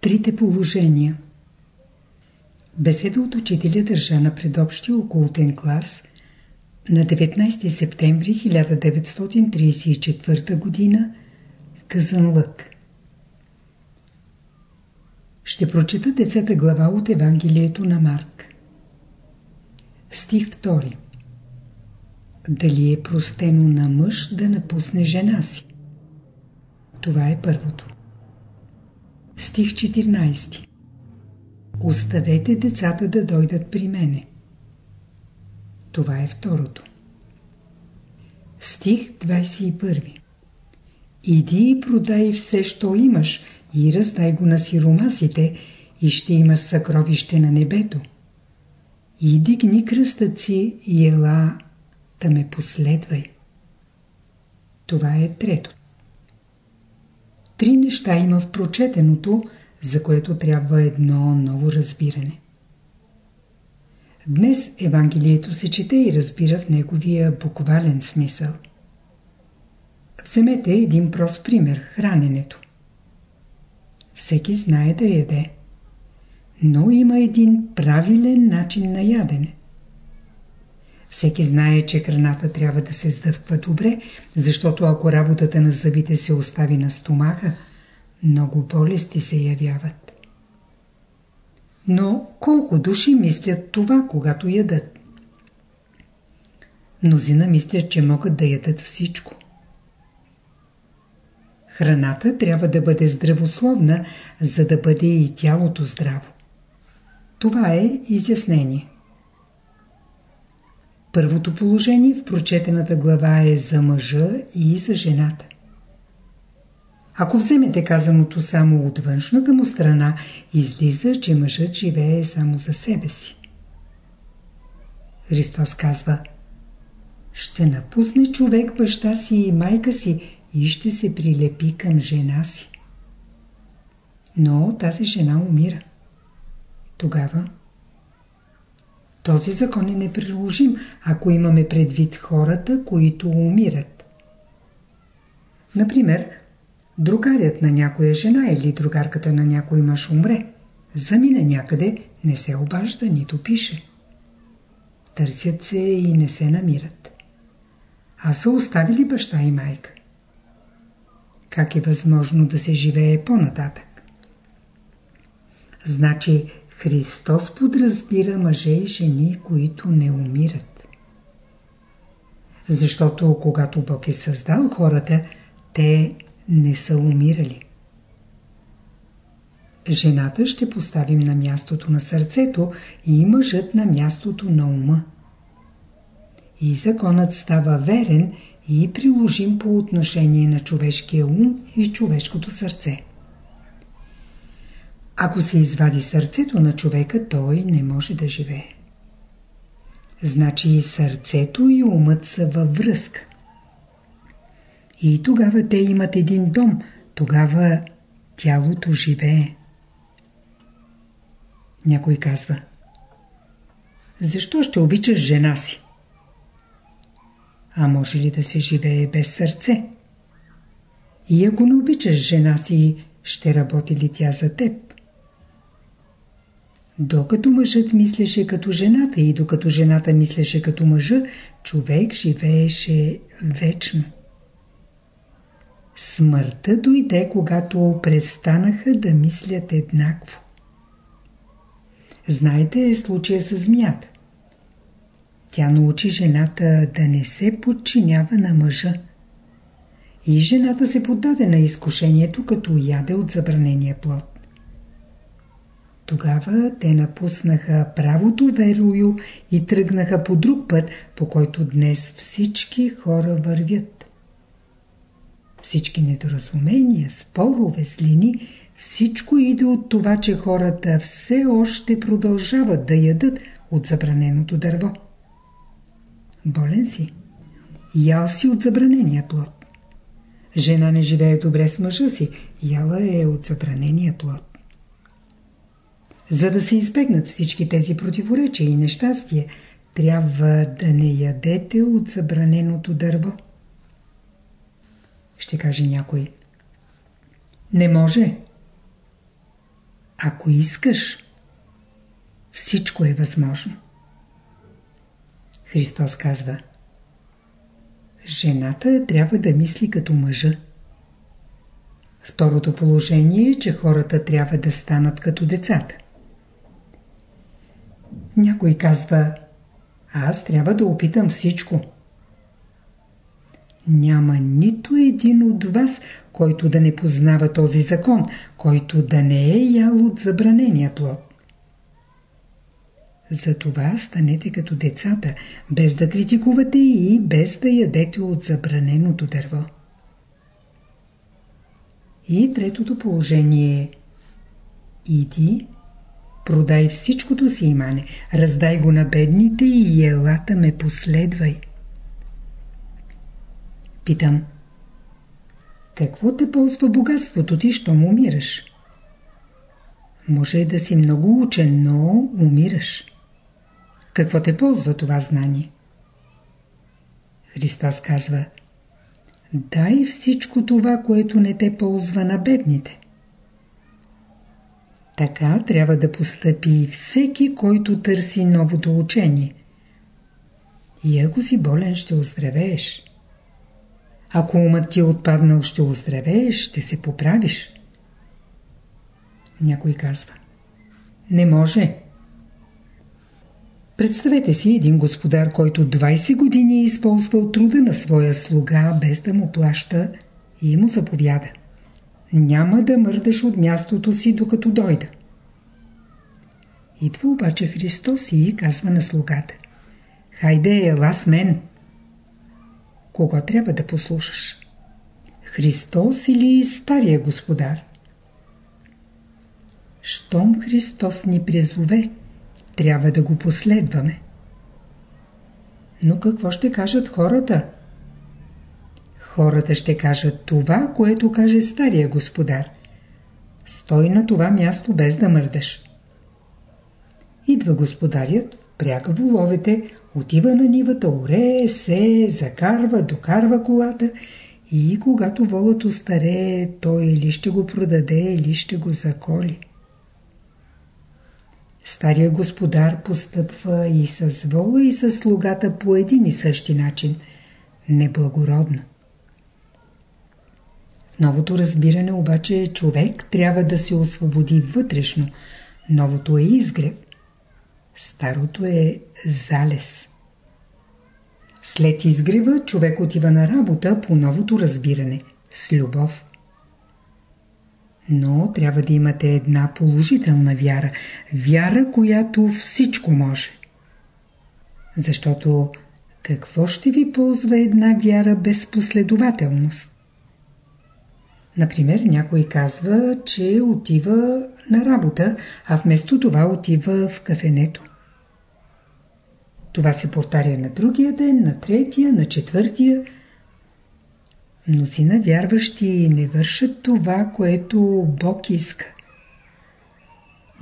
Трите положения Беседа от учителя държа на предобщия окултен клас на 19 септември 1934 г. в Казанлък. Ще прочета децата глава от Евангелието на Марк. Стих 2 Дали е простено на мъж да напусне жена си? Това е първото. Стих 14 Оставете децата да дойдат при мене. Това е второто. Стих 21 Иди и продай все, що имаш, и раздай го на сиромасите, и ще имаш съкровище на небето. И дигни кръстът си и ела да ме последвай. Това е трето. Три неща има в прочетеното, за което трябва едно ново разбиране. Днес Евангелието се чете и разбира в неговия буквален смисъл. Вземете един прост пример – храненето. Всеки знае да яде. Но има един правилен начин на ядене. Всеки знае, че храната трябва да се сдъвква добре, защото ако работата на зъбите се остави на стомаха, много болести се явяват. Но колко души мислят това, когато ядат? Мнозина мислят, че могат да ядат всичко. Храната трябва да бъде здравословна, за да бъде и тялото здраво. Това е изяснение. Първото положение в прочетената глава е за мъжа и за жената. Ако вземете казаното само от външната му страна, излиза, че мъжът живее само за себе си. Христос казва Ще напусне човек баща си и майка си и ще се прилепи към жена си. Но тази жена умира. Тогава този закон е неприложим, ако имаме предвид хората, които умират. Например, другарят на някоя жена или другарката на някой мъж умре. Замине някъде, не се обажда, нито пише. Търсят се и не се намират. А са оставили баща и майка. Как е възможно да се живее по-нататък? Значи Христос подразбира мъже и жени, които не умират. Защото когато Бог е създал хората, те не са умирали. Жената ще поставим на мястото на сърцето и мъжът на мястото на ума. И законът става верен и приложим по отношение на човешкия ум и човешкото сърце. Ако се извади сърцето на човека, той не може да живее. Значи и сърцето и умът са във връзка. И тогава те имат един дом, тогава тялото живее. Някой казва Защо ще обичаш жена си? А може ли да се живее без сърце? И ако не обичаш жена си, ще работи ли тя за теб? Докато мъжът мислеше като жената и докато жената мислеше като мъжа, човек живееше вечно. Смъртта дойде, когато престанаха да мислят еднакво. Знаете случая с змията. Тя научи жената да не се подчинява на мъжа. И жената се поддаде на изкушението, като яде от забранения плод. Тогава те напуснаха правото верою и тръгнаха по друг път, по който днес всички хора вървят. Всички недоразумения, спорове, злини, всичко иде от това, че хората все още продължават да ядат от забраненото дърво. Болен си. Ял си от забранения плод. Жена не живее добре с мъжа си. Яла е от забранения плод. За да се избегнат всички тези противоречия и нещастия, трябва да не ядете от забраненото дърво. Ще каже някой. Не може. Ако искаш, всичко е възможно. Христос казва Жената трябва да мисли като мъжа. Второто положение е, че хората трябва да станат като децата. Някой казва Аз трябва да опитам всичко. Няма нито един от вас, който да не познава този закон, който да не е ял от забранения плод. Затова станете като децата, без да критикувате и без да ядете от забраненото дърво. И третото положение е Иди, продай всичкото си имане, раздай го на бедните и елата ме последвай. Питам. Какво те ползва богатството ти, щом умираш? Може да си много учен, но умираш. Какво те ползва това знание? Христос казва Дай всичко това, което не те ползва на бедните. Така трябва да постъпи всеки, който търси новото учение. И ако си болен, ще оздравееш. Ако умът ти е отпаднал, ще оздравееш, ще се поправиш. Някой казва. Не може. Представете си един господар, който 20 години е използвал труда на своя слуга, без да му плаща и му заповяда. Няма да мърдаш от мястото си, докато дойда. Идва обаче Христос и казва на слугата. Хайде, ела с мен. Кого трябва да послушаш? Христос или Стария Господар? Щом Христос ни призове, трябва да го последваме. Но какво ще кажат хората? Хората ще кажат това, което каже Стария Господар. Стой на това място без да мърдаш. Идва господарят, пряга воловете, отива на нивата, орее, се, закарва, докарва колата и когато волът остарее, той или ще го продаде, или ще го заколи. Стария господар постъпва и с вола, и с слугата по един и същи начин. Неблагородно. Новото разбиране обаче човек трябва да се освободи вътрешно. Новото е изгреб. Старото е залез. След изгрева човек отива на работа по новото разбиране – с любов. Но трябва да имате една положителна вяра. Вяра, която всичко може. Защото какво ще ви ползва една вяра без последователност? Например, някой казва, че отива на работа, а вместо това отива в кафенето. Това се повтаря на другия ден, на третия, на четвъртия. Мнозина вярващи не вършат това, което Бог иска.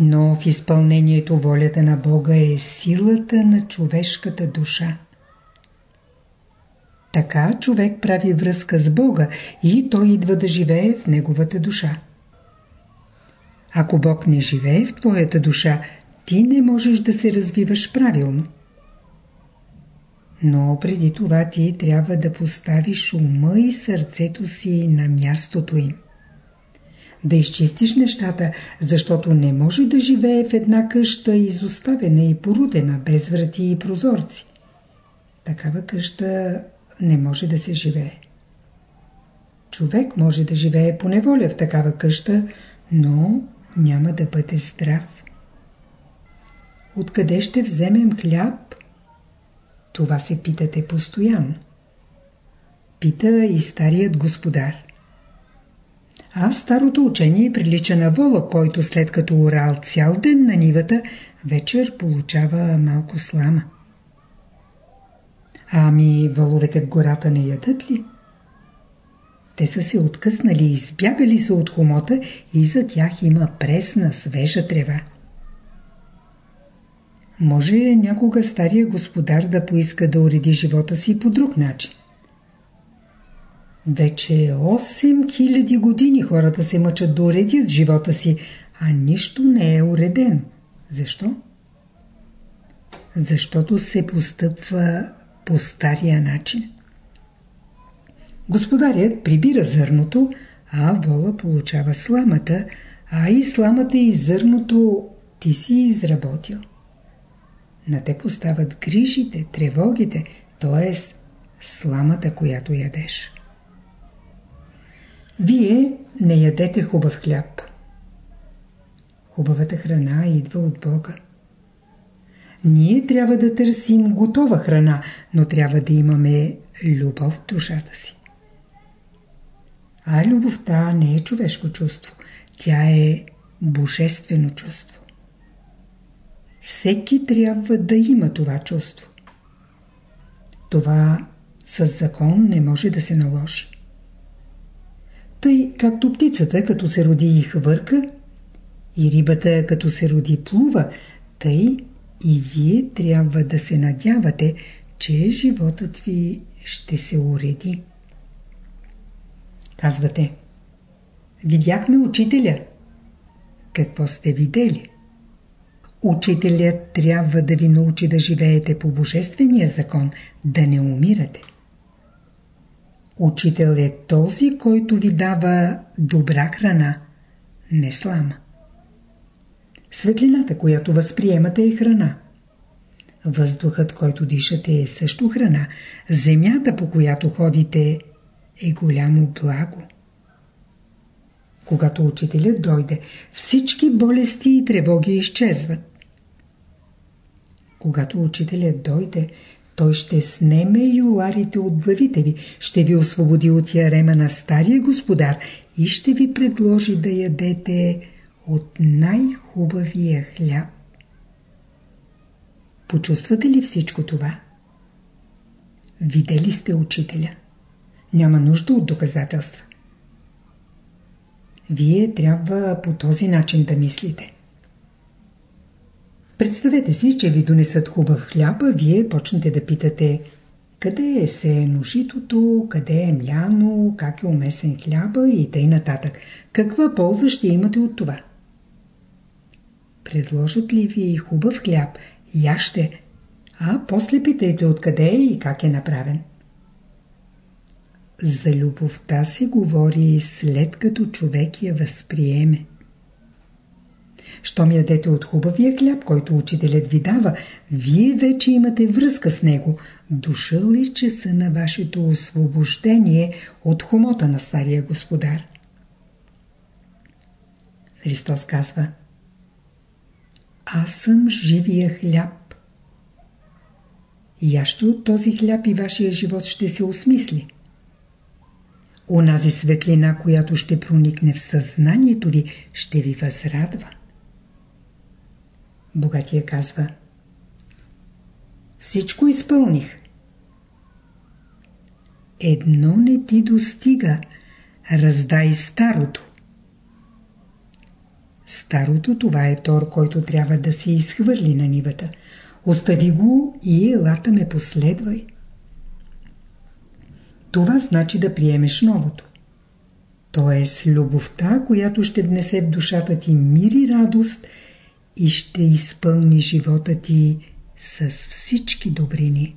Но в изпълнението волята на Бога е силата на човешката душа. Така човек прави връзка с Бога и той идва да живее в неговата душа. Ако Бог не живее в твоята душа, ти не можеш да се развиваш правилно. Но преди това ти трябва да поставиш ума и сърцето си на мястото им. Да изчистиш нещата, защото не може да живее в една къща изоставена и порудена, без врати и прозорци. Такава къща не може да се живее. Човек може да живее по неволя в такава къща, но няма да бъде здрав. Откъде ще вземем хляб? Това се питате постоянно. Пита и старият господар. А старото учение прилича на вола, който след като орал цял ден на нивата, вечер получава малко слама. Ами въловете в гората не ядат ли? Те са се откъснали, избягали са от хомота и за тях има пресна, свежа трева. Може някога стария господар да поиска да уреди живота си по друг начин. Вече 8000 години хората се мъчат да уредят живота си, а нищо не е уредено. Защо? Защото се постъпва по стария начин. Господарят прибира зърното, а вола получава сламата, а и сламата и зърното ти си изработил. На те поставят грижите, тревогите, т.е. сламата, която ядеш. Вие не ядете хубав хляб. Хубавата храна идва от Бога. Ние трябва да търсим готова храна, но трябва да имаме любов в душата си. А любовта не е човешко чувство. Тя е божествено чувство. Всеки трябва да има това чувство. Това с закон не може да се наложи. Тъй както птицата, като се роди и хвърка, и рибата, като се роди плува, тъй и вие трябва да се надявате, че животът ви ще се уреди. Казвате, видяхме учителя. Какво сте видели? Учителят трябва да ви научи да живеете по божествения закон, да не умирате. Учител е този, който ви дава добра храна, не слама. Светлината, която възприемате е храна. Въздухът, който дишате е също храна. Земята, по която ходите е голямо благо. Когато учителят дойде, всички болести и тревоги изчезват. Когато учителят дойде, той ще снеме юларите от главите ви, ще ви освободи от ярема на стария господар и ще ви предложи да ядете от най-хубавия хляб. Почувствате ли всичко това? Видели сте учителя. Няма нужда от доказателства. Вие трябва по този начин да мислите. Представете си, че ви донесат хубав хляб, а вие почнете да питате къде е сеено житото, къде е мляно, как е умесен хляба и тъй нататък. Каква полза ще имате от това? Предложат ли ви хубав хляб, яще, а после питайте откъде е и как е направен. За любовта се говори след като човек я възприеме. Щом ядете от хубавия хляб, който учителят ви дава, вие вече имате връзка с него. Дошъл ли часа на вашето освобождение от хомота на стария господар? Христос казва Аз съм живия хляб. Ящо от този хляб и вашия живот ще се осмисли. Онази светлина, която ще проникне в съзнанието ви, ще ви възрадва. Богатия казва Всичко изпълних. Едно не ти достига. Раздай старото. Старото това е тор, който трябва да се изхвърли на нивата. Остави го и елата ме последвай. Това значи да приемеш новото. То с любовта, която ще внесе в душата ти мир и радост и ще изпълни живота ти с всички добрини.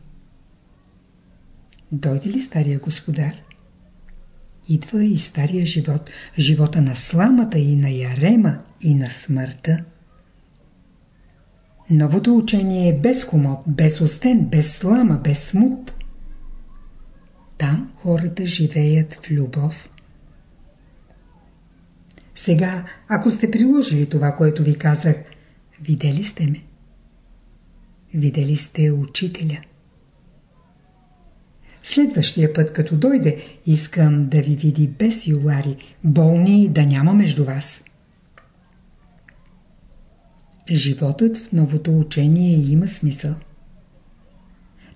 Дойде ли стария господар? Идва и стария живот, живота на сламата и на ярема и на смъртта. Новото учение е без хомот, без остен, без слама, без смут. Там хората живеят в любов. Сега, ако сте приложили това, което ви казах, видели сте ме. Видели сте учителя. Следващия път, като дойде, искам да ви види без юлари, болни да няма между вас. Животът в новото учение има смисъл.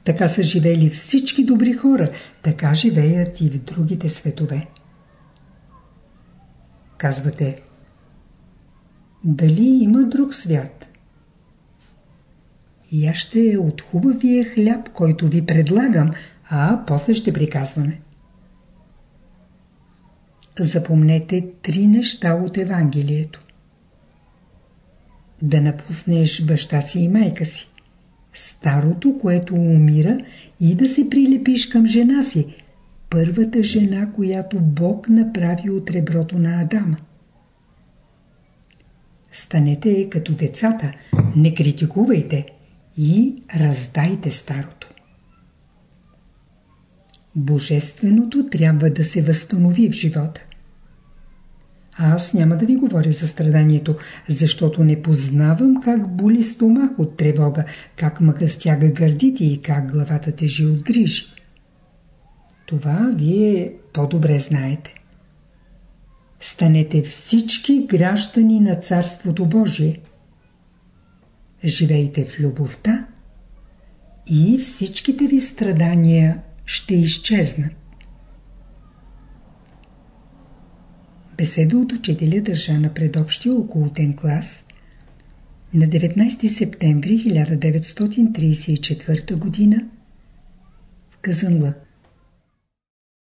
Така са живели всички добри хора, така живеят и в другите светове. Казвате, дали има друг свят? И аз ще е от хубавия хляб, който ви предлагам, а после ще приказваме. Запомнете три неща от Евангелието. да напуснеш баща си и майка си, старото, което умира и да се прилепиш към жена си, първата жена, която Бог направи от реброто на Адама. Станете като децата, не критикувайте и раздайте старото. Божественото трябва да се възстанови в живота. Аз няма да ви говоря за страданието, защото не познавам как боли стомах от тревога, как мъка стяга гърдите и как главата тежи от грижи. Това вие по-добре знаете. Станете всички граждани на Царството Божие. Живейте в любовта и всичките ви страдания ще изчезнат. Беседа от учителя държа на предобщия околотен клас на 19 септември 1934 г. в Казанлък.